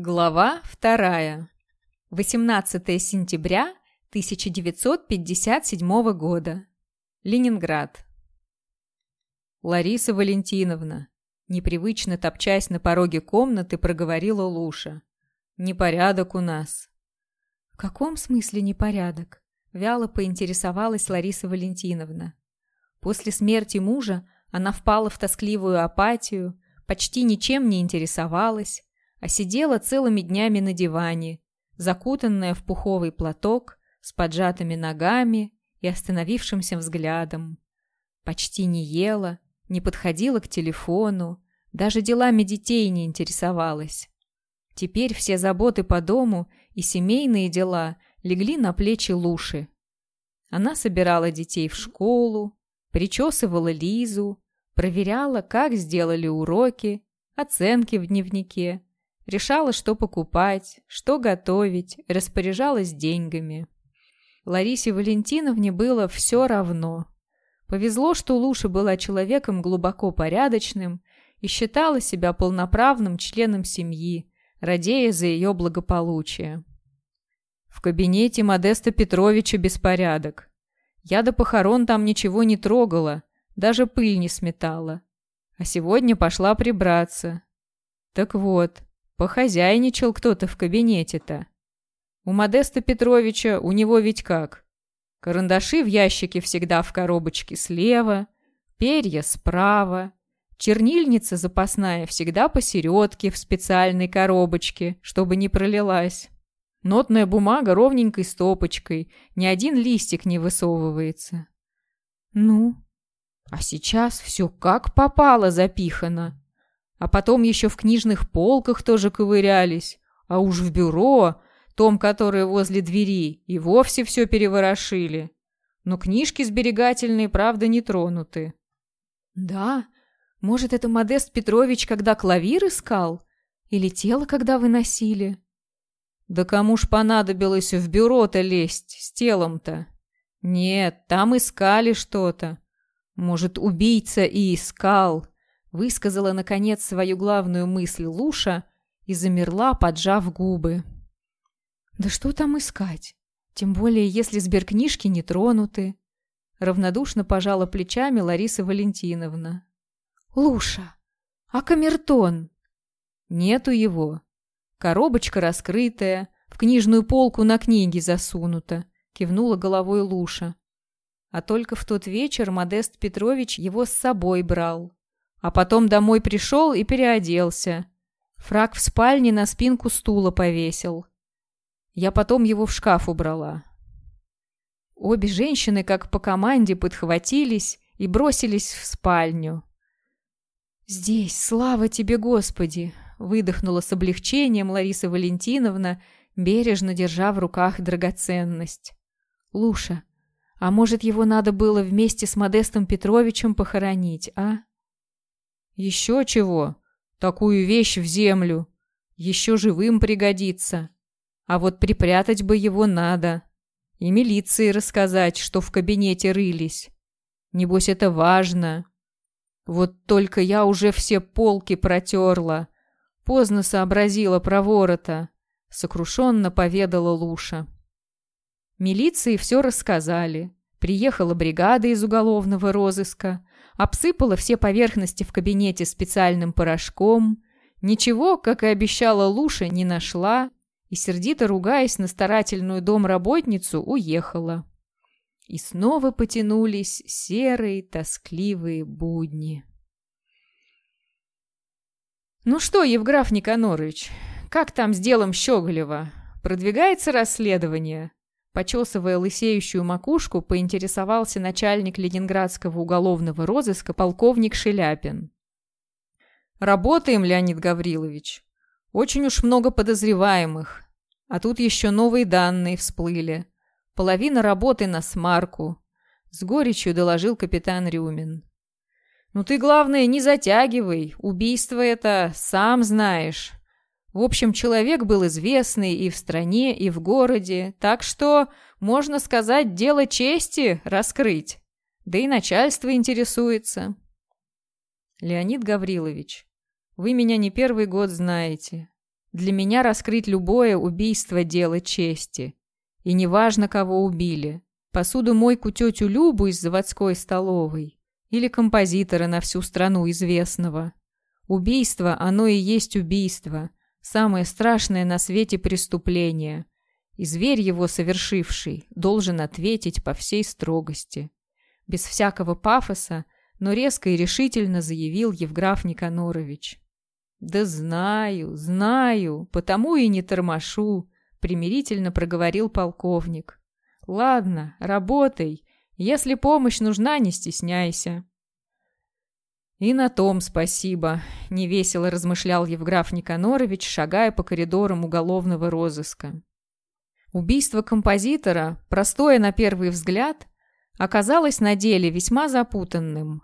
Глава вторая. 18 сентября 1957 года. Ленинград. Лариса Валентиновна, непривычно топчась на пороге комнаты, проговорила Луша. «Непорядок у нас». «В каком смысле непорядок?» Вяло поинтересовалась Лариса Валентиновна. После смерти мужа она впала в тоскливую апатию, почти ничем не интересовалась, а сидела целыми днями на диване, закутанная в пуховый платок, с поджатыми ногами и остановившимся взглядом. Почти не ела, не подходила к телефону, даже делами детей не интересовалась. Теперь все заботы по дому и семейные дела легли на плечи Луши. Она собирала детей в школу, причесывала Лизу, проверяла, как сделали уроки, оценки в дневнике, Решала, что покупать, что готовить, распоряжалась деньгами. Ларисе Валентиновне было все равно. Повезло, что Луша была человеком глубоко порядочным и считала себя полноправным членом семьи, радея за ее благополучие. В кабинете Модеста Петровича беспорядок. Я до похорон там ничего не трогала, даже пыль не сметала. А сегодня пошла прибраться. Так вот, Похозяйничал кто-то в кабинете-то. У Модеста Петровича у него ведь как? Карандаши в ящике всегда в коробочке слева, перья справа, чернильница запасная всегда посередке в специальной коробочке, чтобы не пролилась. Нотная бумага ровненькой стопочкой, ни один листик не высовывается. Ну, а сейчас все как попало запихано. А потом еще в книжных полках тоже ковырялись. А уж в бюро, том, которое возле двери, и вовсе все переворошили. Но книжки сберегательные, правда, не тронуты. Да, может, это Модест Петрович, когда клавир искал? Или тело, когда выносили? Да кому ж понадобилось в бюро-то лезть с телом-то? Нет, там искали что-то. Может, убийца и искал. Высказала, наконец, свою главную мысль Луша и замерла, поджав губы. «Да что там искать? Тем более, если сберкнижки не тронуты». Равнодушно пожала плечами Лариса Валентиновна. «Луша, а камертон?» «Нету его. Коробочка раскрытая, в книжную полку на книги засунута», кивнула головой Луша. А только в тот вечер Модест Петрович его с собой брал. А потом домой пришел и переоделся. Фрак в спальне на спинку стула повесил. Я потом его в шкаф убрала. Обе женщины, как по команде, подхватились и бросились в спальню. «Здесь, слава тебе, Господи!» — выдохнула с облегчением Лариса Валентиновна, бережно держа в руках драгоценность. «Луша, а может, его надо было вместе с Модестом Петровичем похоронить, а?» Еще чего? Такую вещь в землю. Еще живым пригодится. А вот припрятать бы его надо. И милиции рассказать, что в кабинете рылись. Небось, это важно. Вот только я уже все полки протерла. Поздно сообразила про ворота. Сокрушенно поведала Луша. Милиции все рассказали. Приехала бригада из уголовного розыска обсыпала все поверхности в кабинете специальным порошком, ничего, как и обещала Луша, не нашла и, сердито ругаясь на старательную домработницу, уехала. И снова потянулись серые, тоскливые будни. «Ну что, Евграф Никонорович, как там с делом Щеголева? Продвигается расследование?» Почесывая лысеющую макушку, поинтересовался начальник ленинградского уголовного розыска полковник Шеляпин. «Работаем, Леонид Гаврилович. Очень уж много подозреваемых. А тут еще новые данные всплыли. Половина работы на смарку», — с горечью доложил капитан Рюмин. «Ну ты, главное, не затягивай. Убийство это, сам знаешь. В общем, человек был известный и в стране, и в городе, так что, можно сказать, дело чести раскрыть. Да и начальство интересуется. Леонид Гаврилович, вы меня не первый год знаете. Для меня раскрыть любое убийство – дело чести. И неважно, кого убили. Посуду мойку тетю Любу из заводской столовой. Или композитора на всю страну известного. Убийство, оно и есть убийство. Самое страшное на свете преступление. И зверь его совершивший должен ответить по всей строгости. Без всякого пафоса, но резко и решительно заявил Евграф Никанорович. «Да знаю, знаю, потому и не тормошу», — примирительно проговорил полковник. «Ладно, работай. Если помощь нужна, не стесняйся». «И на том спасибо», — невесело размышлял Евграф Никанорович, шагая по коридорам уголовного розыска. Убийство композитора, простое на первый взгляд, оказалось на деле весьма запутанным.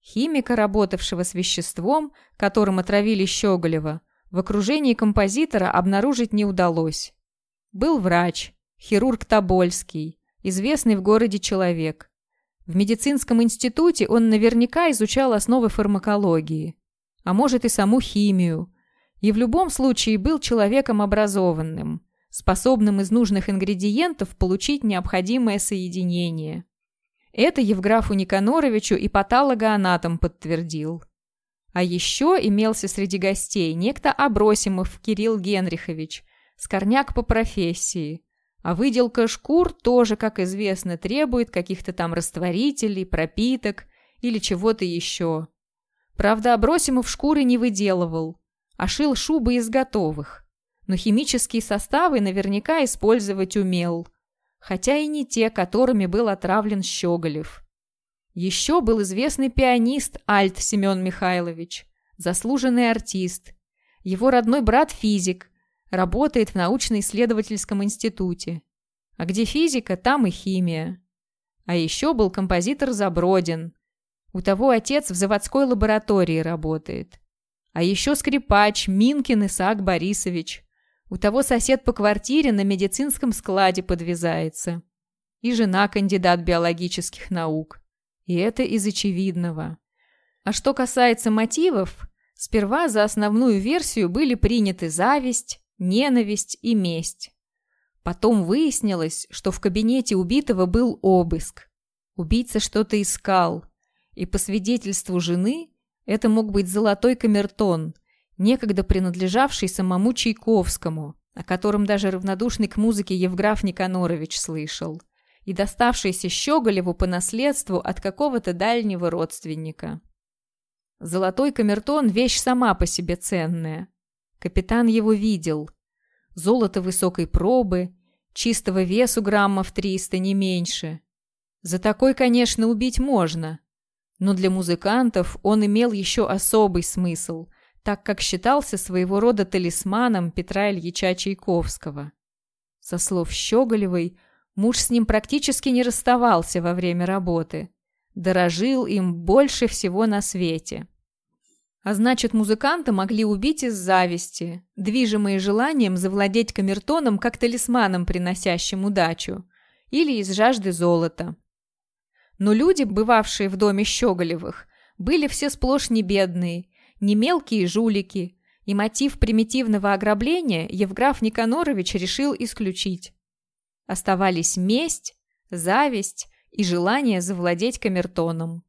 Химика, работавшего с веществом, которым отравили Щеголева, в окружении композитора обнаружить не удалось. Был врач, хирург Тобольский, известный в городе человек. В медицинском институте он наверняка изучал основы фармакологии, а может и саму химию, и в любом случае был человеком образованным, способным из нужных ингредиентов получить необходимое соединение. Это Евграфу Никаноровичу и патологоанатом подтвердил. А еще имелся среди гостей некто Абросимов Кирилл Генрихович, скорняк по профессии. А выделка шкур тоже, как известно, требует каких-то там растворителей, пропиток или чего-то еще. Правда, Абросимов шкуры не выделывал, а шил шубы из готовых. Но химические составы наверняка использовать умел – хотя и не те, которыми был отравлен Щеголев. Еще был известный пианист Альт Семен Михайлович, заслуженный артист. Его родной брат физик, работает в научно-исследовательском институте. А где физика, там и химия. А еще был композитор Забродин. У того отец в заводской лаборатории работает. А еще скрипач Минкин Исаак Борисович. У того сосед по квартире на медицинском складе подвязается. И жена кандидат биологических наук. И это из очевидного. А что касается мотивов, сперва за основную версию были приняты зависть, ненависть и месть. Потом выяснилось, что в кабинете убитого был обыск. Убийца что-то искал, и по свидетельству жены это мог быть золотой камертон, некогда принадлежавший самому Чайковскому, о котором даже равнодушный к музыке Евграф Никанорович слышал, и доставшийся Щеголеву по наследству от какого-то дальнего родственника. Золотой камертон – вещь сама по себе ценная. Капитан его видел. Золото высокой пробы, чистого весу граммов 300, не меньше. За такой, конечно, убить можно. Но для музыкантов он имел еще особый смысл, так как считался своего рода талисманом Петра Ильича Чайковского. Со слов Щеголевой, муж с ним практически не расставался во время работы, дорожил им больше всего на свете. А значит, музыканта могли убить из зависти, движимые желанием завладеть камертоном как талисманом, приносящим удачу, или из жажды золота. Но люди, бывавшие в доме Щеголевых, были все сплошь не бедные не мелкие жулики, и мотив примитивного ограбления Евграф Никанорович решил исключить. Оставались месть, зависть и желание завладеть камертоном.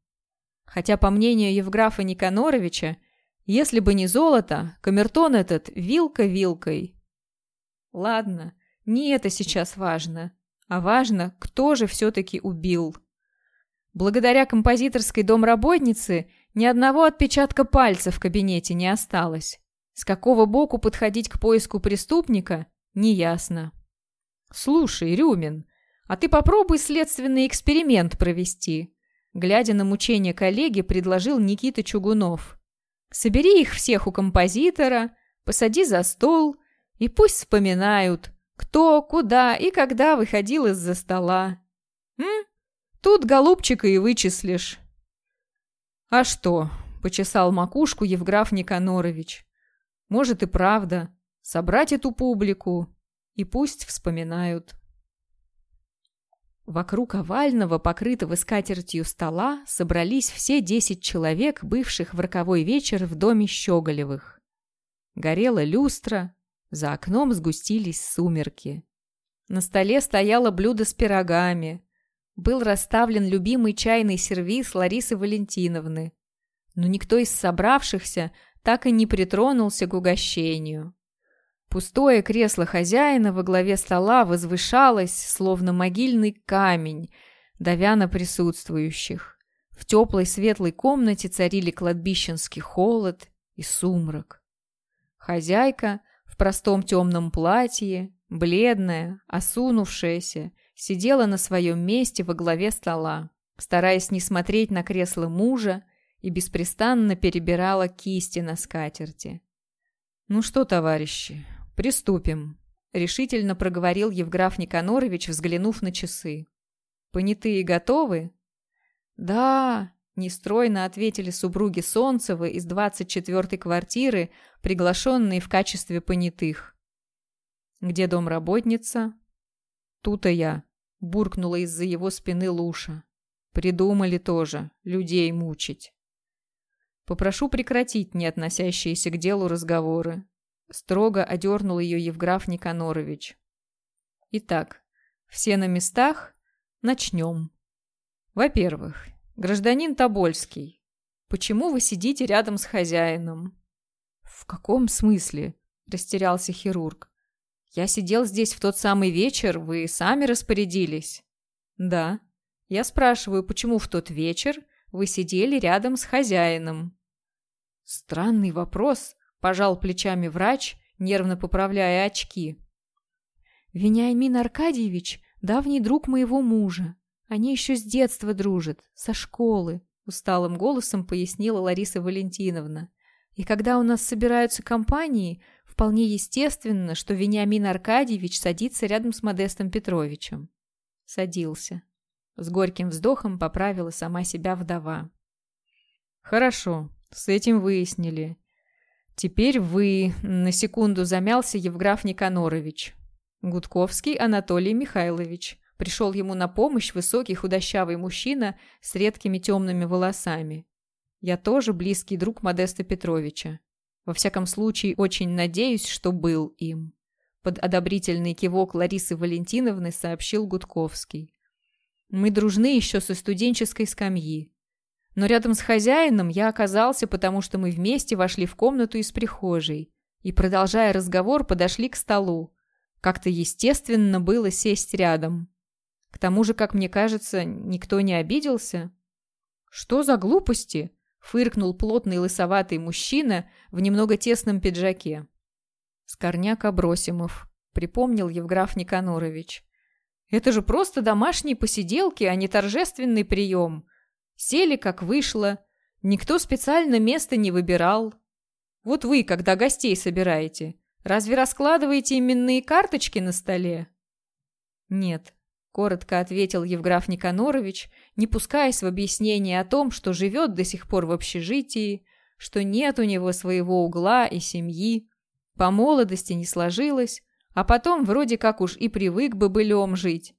Хотя, по мнению Евграфа Никаноровича, если бы не золото, камертон этот вилка вилкой. Ладно, не это сейчас важно, а важно, кто же все-таки убил. Благодаря композиторской домработнице ни одного отпечатка пальца в кабинете не осталось. С какого боку подходить к поиску преступника, неясно. «Слушай, Рюмин, а ты попробуй следственный эксперимент провести», глядя на мучения коллеги, предложил Никита Чугунов. «Собери их всех у композитора, посади за стол и пусть вспоминают, кто, куда и когда выходил из-за стола. М? Тут голубчика и вычислишь». «А что?» – почесал макушку Евграф Никанорович. «Может и правда. Собрать эту публику. И пусть вспоминают». Вокруг овального, покрытого скатертью стола, собрались все десять человек, бывших в роковой вечер в доме Щеголевых. Горела люстра, За окном сгустились сумерки. На столе стояло блюдо с пирогами. Был расставлен любимый чайный сервиз Ларисы Валентиновны. Но никто из собравшихся так и не притронулся к угощению. Пустое кресло хозяина во главе стола возвышалось, словно могильный камень, давя на присутствующих. В теплой светлой комнате царили кладбищенский холод и сумрак. Хозяйка в простом темном платье, бледная, осунувшаяся, сидела на своем месте во главе стола, стараясь не смотреть на кресло мужа и беспрестанно перебирала кисти на скатерти. «Ну что, товарищи, приступим», — решительно проговорил Евграф Никанорович, взглянув на часы. «Понятые готовы?» «Да», — нестройно ответили супруги Солнцевы из двадцать четвертой квартиры, приглашенные в качестве понятых. «Где домработница?» «Тут-то я», — буркнула из-за его спины Луша. «Придумали тоже, людей мучить». «Попрошу прекратить не относящиеся к делу разговоры», — строго одернул ее Евграф Никанорович. «Итак, все на местах? Начнем. Во-первых, гражданин Тобольский, почему вы сидите рядом с хозяином?» «В каком смысле?» – растерялся хирург. «Я сидел здесь в тот самый вечер, вы сами распорядились». «Да. Я спрашиваю, почему в тот вечер вы сидели рядом с хозяином?» «Странный вопрос», – пожал плечами врач, нервно поправляя очки. «Вениамин Аркадьевич – давний друг моего мужа. Они еще с детства дружат, со школы», – усталым голосом пояснила Лариса Валентиновна. «И когда у нас собираются компании, вполне естественно, что Вениамин Аркадьевич садится рядом с Модестом Петровичем». Садился. С горьким вздохом поправила сама себя вдова. «Хорошо, с этим выяснили. Теперь вы...» — на секунду замялся Евграф Никанорович. Гудковский Анатолий Михайлович. Пришел ему на помощь высокий худощавый мужчина с редкими темными волосами. Я тоже близкий друг Модеста Петровича. Во всяком случае, очень надеюсь, что был им. Под одобрительный кивок Ларисы Валентиновны сообщил Гудковский. Мы дружны еще со студенческой скамьи. Но рядом с хозяином я оказался, потому что мы вместе вошли в комнату из прихожей и, продолжая разговор, подошли к столу. Как-то естественно было сесть рядом. К тому же, как мне кажется, никто не обиделся. «Что за глупости?» — фыркнул плотный лысоватый мужчина в немного тесном пиджаке. «Скорняк Абросимов», — припомнил Евграф Никанорович. «Это же просто домашние посиделки, а не торжественный прием. Сели, как вышло. Никто специально место не выбирал. Вот вы, когда гостей собираете, разве раскладываете именные карточки на столе?» «Нет», коротко ответил Евграф Никанорович, не пускаясь в объяснение о том, что живет до сих пор в общежитии, что нет у него своего угла и семьи, по молодости не сложилось, а потом вроде как уж и привык бы былем жить,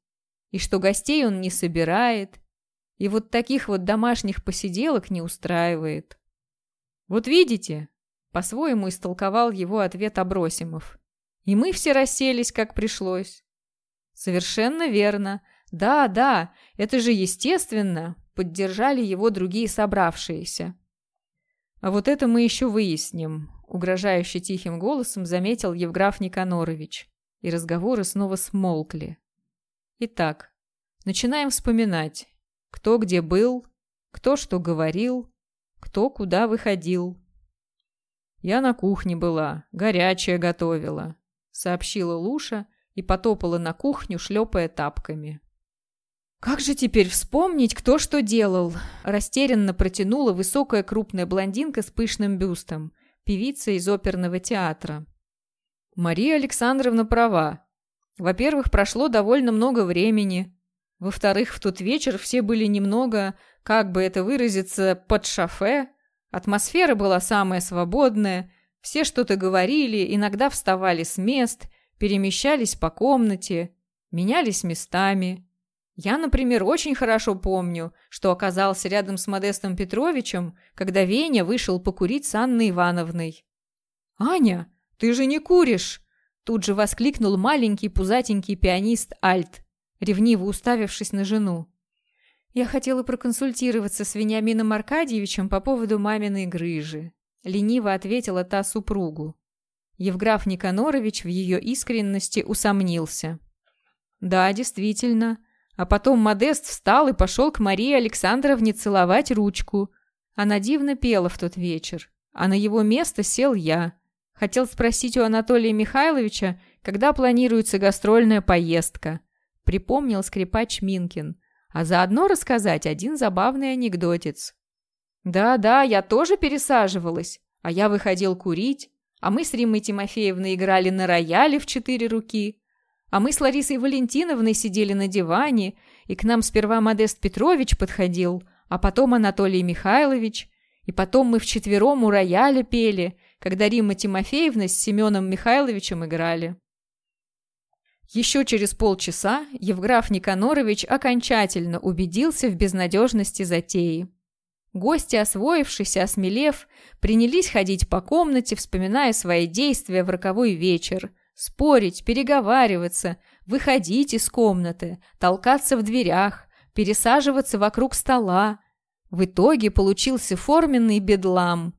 и что гостей он не собирает, и вот таких вот домашних посиделок не устраивает. «Вот видите?» — по-своему истолковал его ответ Абросимов. «И мы все расселись, как пришлось. «Совершенно верно. Да, да, это же естественно», — поддержали его другие собравшиеся. «А вот это мы еще выясним», — угрожающе тихим голосом заметил Евграф Никанорович. И разговоры снова смолкли. Итак, начинаем вспоминать, кто где был, кто что говорил, кто куда выходил. «Я на кухне была, горячее готовила», — сообщила Луша, — и потопала на кухню, шлепая тапками. «Как же теперь вспомнить, кто что делал?» Растерянно протянула высокая крупная блондинка с пышным бюстом, певица из оперного театра. Мария Александровна права. Во-первых, прошло довольно много времени. Во-вторых, в тот вечер все были немного, как бы это выразиться, под шофе. Атмосфера была самая свободная, все что-то говорили, иногда вставали с мест – перемещались по комнате, менялись местами. Я, например, очень хорошо помню, что оказался рядом с Модестом Петровичем, когда Веня вышел покурить с Анной Ивановной. «Аня, ты же не куришь!» Тут же воскликнул маленький пузатенький пианист Альт, ревниво уставившись на жену. Я хотела проконсультироваться с Вениамином Аркадьевичем по поводу маминой грыжи. Лениво ответила та супругу. Евграф Никанорович в ее искренности усомнился. Да, действительно. А потом Модест встал и пошел к Марии Александровне целовать ручку. Она дивно пела в тот вечер. А на его место сел я. Хотел спросить у Анатолия Михайловича, когда планируется гастрольная поездка. Припомнил скрипач Минкин. А заодно рассказать один забавный анекдотец. Да-да, я тоже пересаживалась. А я выходил курить. А мы с Риммой Тимофеевной играли на рояле в четыре руки. А мы с Ларисой Валентиновной сидели на диване, и к нам сперва Модест Петрович подходил, а потом Анатолий Михайлович, и потом мы вчетвером у рояля пели, когда Римма Тимофеевна с Семеном Михайловичем играли. Еще через полчаса Евграф Никанорович окончательно убедился в безнадежности затеи. Гости, освоившись и осмелев, принялись ходить по комнате, вспоминая свои действия в роковой вечер, спорить, переговариваться, выходить из комнаты, толкаться в дверях, пересаживаться вокруг стола, в итоге получился форменный бедлам.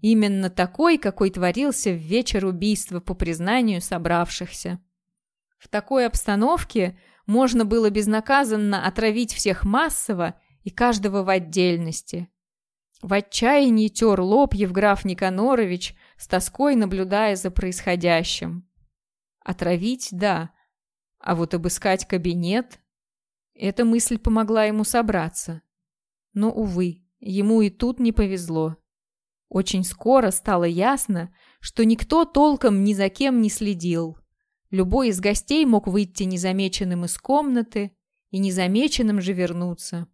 Именно такой, какой творился в вечер убийства по признанию собравшихся. В такой обстановке можно было безнаказанно отравить всех массово и каждого в отдельности. В отчаянии тер лоб Евграф Никанорович, с тоской наблюдая за происходящим. Отравить – да, а вот обыскать кабинет – эта мысль помогла ему собраться. Но, увы, ему и тут не повезло. Очень скоро стало ясно, что никто толком ни за кем не следил. Любой из гостей мог выйти незамеченным из комнаты и незамеченным же вернуться.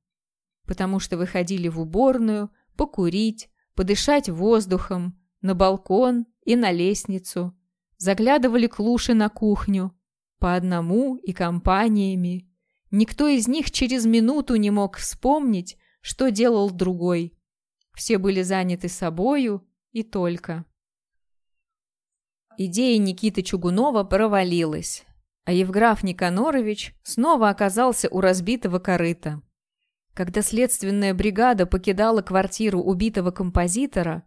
Потому что выходили в уборную, покурить, подышать воздухом, на балкон и на лестницу. Заглядывали к Луше на кухню. По одному и компаниями. Никто из них через минуту не мог вспомнить, что делал другой. Все были заняты собою и только. Идея Никиты Чугунова провалилась, а Евграф Никанорович снова оказался у разбитого корыта. Когда следственная бригада покидала квартиру убитого композитора,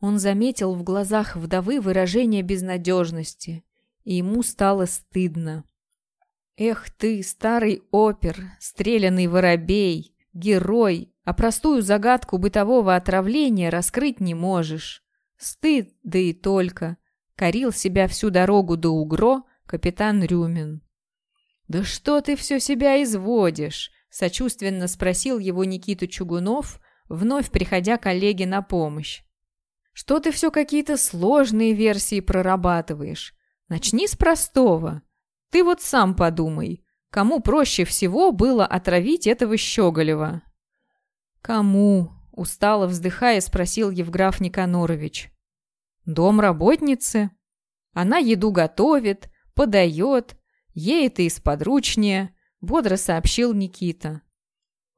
он заметил в глазах вдовы выражение безнадежности, и ему стало стыдно. «Эх ты, старый опер, стрелянный воробей, герой, а простую загадку бытового отравления раскрыть не можешь. Стыд, да и только. Корил себя всю дорогу до Угро капитан Рюмин. «Да что ты все себя изводишь?» – сочувственно спросил его Никита Чугунов, вновь приходя коллеге на помощь. «Что ты все какие-то сложные версии прорабатываешь? Начни с простого. Ты вот сам подумай, кому проще всего было отравить этого Щеголева?» «Кому?» – устало вздыхая, спросил Евграф Никанорович. «Дом работницы. Она еду готовит, подает, ей это из подручнее», – бодро сообщил Никита.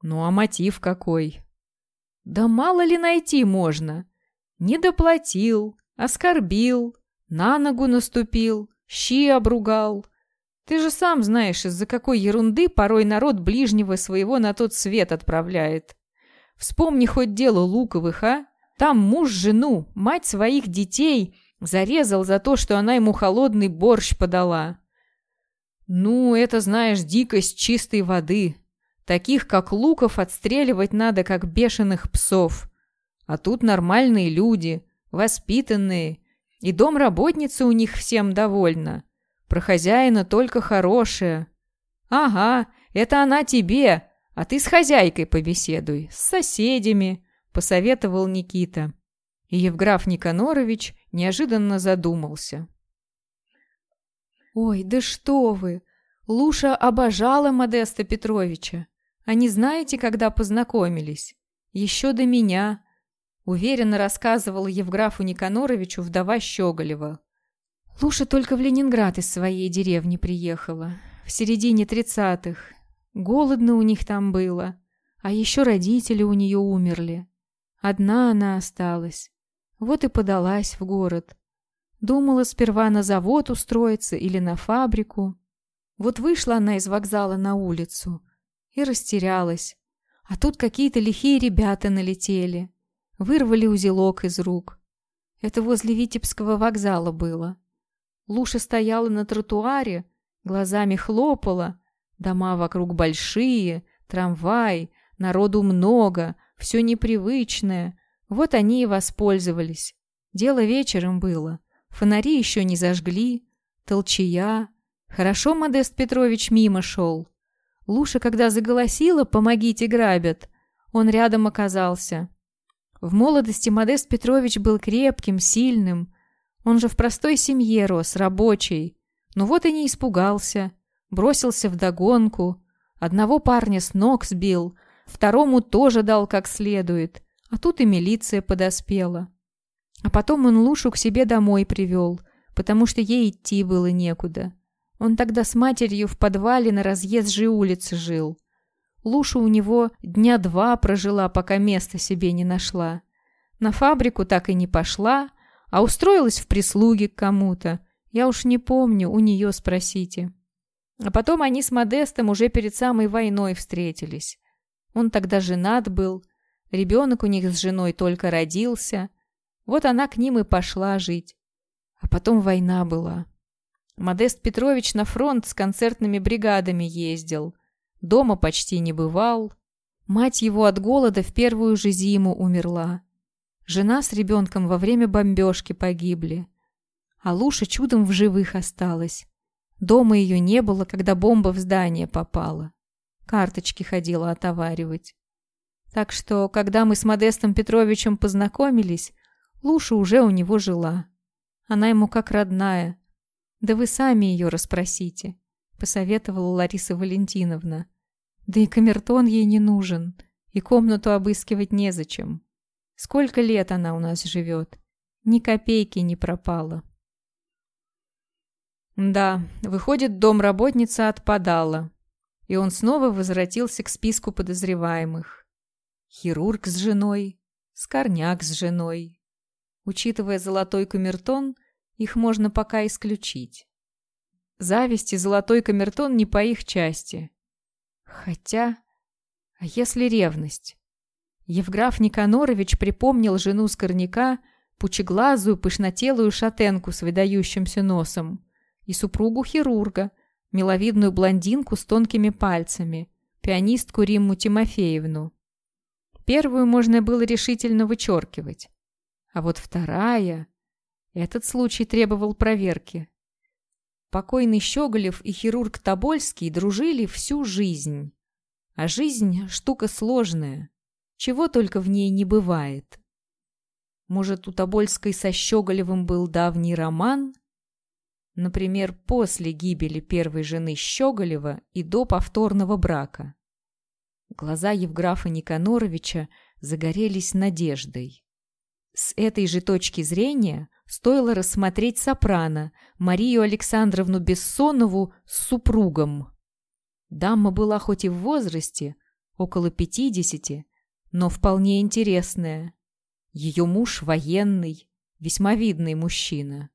«Ну а мотив какой?» «Да мало ли найти можно. Не доплатил, оскорбил, на ногу наступил, щи обругал. Ты же сам знаешь, из-за какой ерунды порой народ ближнего своего на тот свет отправляет. Вспомни хоть дело Луковых, а? Там муж жену, мать своих детей зарезал за то, что она ему холодный борщ подала. Ну, это, знаешь, дикость чистой воды. Таких, как Луков, отстреливать надо, как бешеных псов. А тут нормальные люди, воспитанные, и домработница у них всем довольна. Про хозяина только хорошее. Ага, это она тебе, а ты с хозяйкой побеседуй, с соседями, посоветовал Никита. И Евграф Никанорович неожиданно задумался. «Ой, да что вы! Луша обожала Модеста Петровича. А не знаете, когда познакомились? Еще до меня!» Уверенно рассказывал Евграфу Никаноровичу вдова Щеголева. Луша только в Ленинград из своей деревни приехала. В середине тридцатых. Голодно у них там было. А еще родители у нее умерли. Одна она осталась. Вот и подалась в город. Думала сперва на завод устроиться или на фабрику. Вот вышла она из вокзала на улицу и растерялась. А тут какие-то лихие ребята налетели. Вырвали узелок из рук. Это возле Витебского вокзала было. Луша стояла на тротуаре, глазами хлопала. Дома вокруг большие, трамвай, народу много, все непривычное. Вот они и воспользовались. Дело вечером было. Фонари еще не зажгли. Толчая. Хорошо Модест Петрович мимо шел. Луша, когда заголосила «Помогите, грабят!», он рядом оказался. В молодости Модест Петрович был крепким, сильным. Он же в простой семье рос, рабочий. Но вот и не испугался. Бросился в догонку. Одного парня с ног сбил, второму тоже дал как следует. А тут и милиция подоспела. А потом он Лушу к себе домой привел, потому что ей идти было некуда. Он тогда с матерью в подвале на разъезжей улице жил. Луша у него дня два прожила, пока места себе не нашла. На фабрику так и не пошла, а устроилась в прислуге к кому-то. Я уж не помню, у нее спросите. А потом они с Модестом уже перед самой войной встретились. Он тогда женат был, ребенок у них с женой только родился. Вот она к ним и пошла жить. А потом война была. Модест Петрович на фронт с концертными бригадами ездил – Дома почти не бывал. Мать его от голода в первую же зиму умерла. Жена с ребенком во время бомбежки погибли. А Луша чудом в живых осталась. Дома ее не было, когда бомба в здание попала. Карточки ходила отоваривать. Так что, когда мы с Модестом Петровичем познакомились, Луша уже у него жила. Она ему как родная. Да вы сами ее расспросите. — посоветовала Лариса Валентиновна. «Да и камертон ей не нужен, и комнату обыскивать незачем. Сколько лет она у нас живет? Ни копейки не пропало». Да, выходит, домработница отпадала, и он снова возвратился к списку подозреваемых. Хирург с женой, скорняк с женой. Учитывая золотой камертон, их можно пока исключить. Зависть и золотой камертон не по их части. Хотя... А если ревность? Евграф Никанорович припомнил жену Скорняка, пучеглазую, пышнотелую шатенку с выдающимся носом, и супругу хирурга, миловидную блондинку с тонкими пальцами, пианистку Римму Тимофеевну. Первую можно было решительно вычеркивать. А вот вторая... Этот случай требовал проверки. Покойный Щеголев и хирург Тобольский дружили всю жизнь. А жизнь — штука сложная. Чего только в ней не бывает. Может, у Тобольской со Щеголевым был давний роман? Например, после гибели первой жены Щеголева и до повторного брака. Глаза Евграфа Никаноровича загорелись надеждой. С этой же точки зрения стоило рассмотреть сопрано Марию Александровну Бессонову с супругом. Дама была хоть и в возрасте, около пятидесяти, но вполне интересная. Ее муж военный, весьма видный мужчина.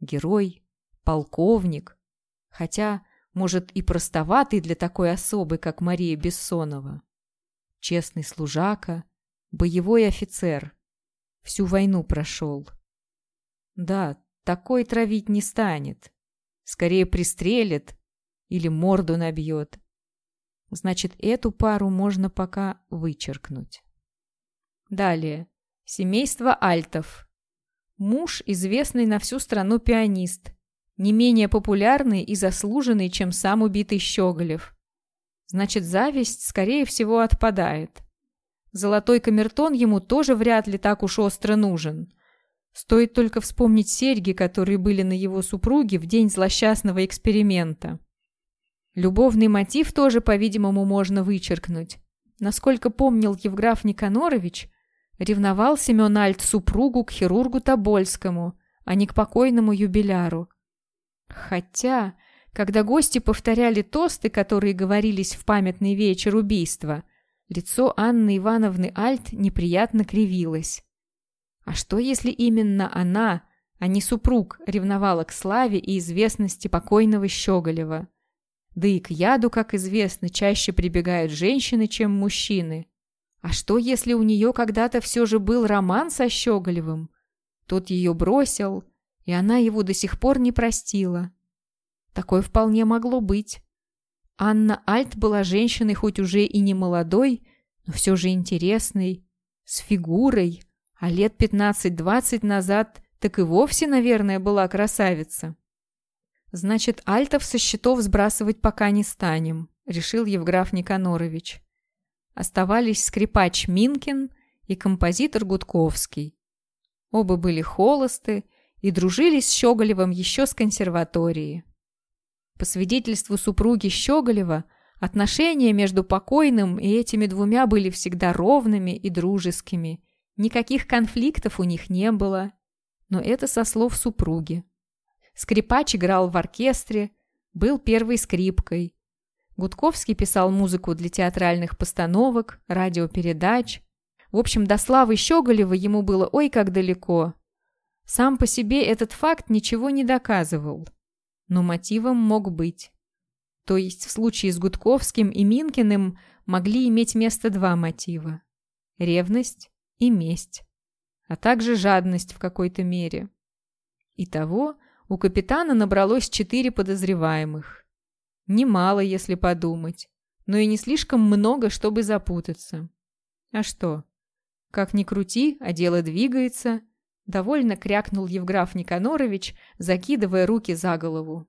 Герой, полковник, хотя, может, и простоватый для такой особы, как Мария Бессонова. Честный служака, боевой офицер. Всю войну прошел. Да, такой травить не станет. Скорее пристрелит или морду набьет. Значит, эту пару можно пока вычеркнуть. Далее. Семейство Альтов. Муж, известный на всю страну пианист. Не менее популярный и заслуженный, чем сам убитый Щеголев. Значит, зависть, скорее всего, отпадает. Золотой камертон ему тоже вряд ли так уж остро нужен. Стоит только вспомнить серьги, которые были на его супруге в день злосчастного эксперимента. Любовный мотив тоже, по-видимому, можно вычеркнуть. Насколько помнил Евграф Никанорович, ревновал Семен Альт супругу к хирургу Тобольскому, а не к покойному юбиляру. Хотя, когда гости повторяли тосты, которые говорились в памятный вечер убийства, лицо Анны Ивановны Альт неприятно кривилось. А что, если именно она, а не супруг, ревновала к славе и известности покойного Щеголева. Да и к яду, как известно, чаще прибегают женщины, чем мужчины. А что, если у нее когда-то все же был роман со Щеголевым? Тот ее бросил, и она его до сих пор не простила. Такое вполне могло быть. Анна Альт была женщиной хоть уже и не молодой, но все же интересной, с фигурой, а лет 15-20 назад так и вовсе, наверное, была красавица. Значит, альтов со счетов сбрасывать пока не станем, решил Евграф Никанорович. Оставались скрипач Минкин и композитор Гудковский. Оба были холосты и дружили с Щеголевым еще с консерватории. По свидетельству супруги Щеголева, отношения между покойным и этими двумя были всегда ровными и дружескими. Никаких конфликтов у них не было. Но это со слов супруги. Скрипач играл в оркестре, был первой скрипкой. Гудковский писал музыку для театральных постановок, радиопередач. В общем, до славы Щеголева ему было ой как далеко. Сам по себе этот факт ничего не доказывал но мотивом мог быть. То есть в случае с Гудковским и Минкиным могли иметь место два мотива – ревность и месть, а также жадность в какой-то мере. Итого у капитана набралось четыре подозреваемых. Немало, если подумать, но и не слишком много, чтобы запутаться. А что? Как ни крути, а дело двигается – Довольно крякнул Евграф Никанорович, закидывая руки за голову.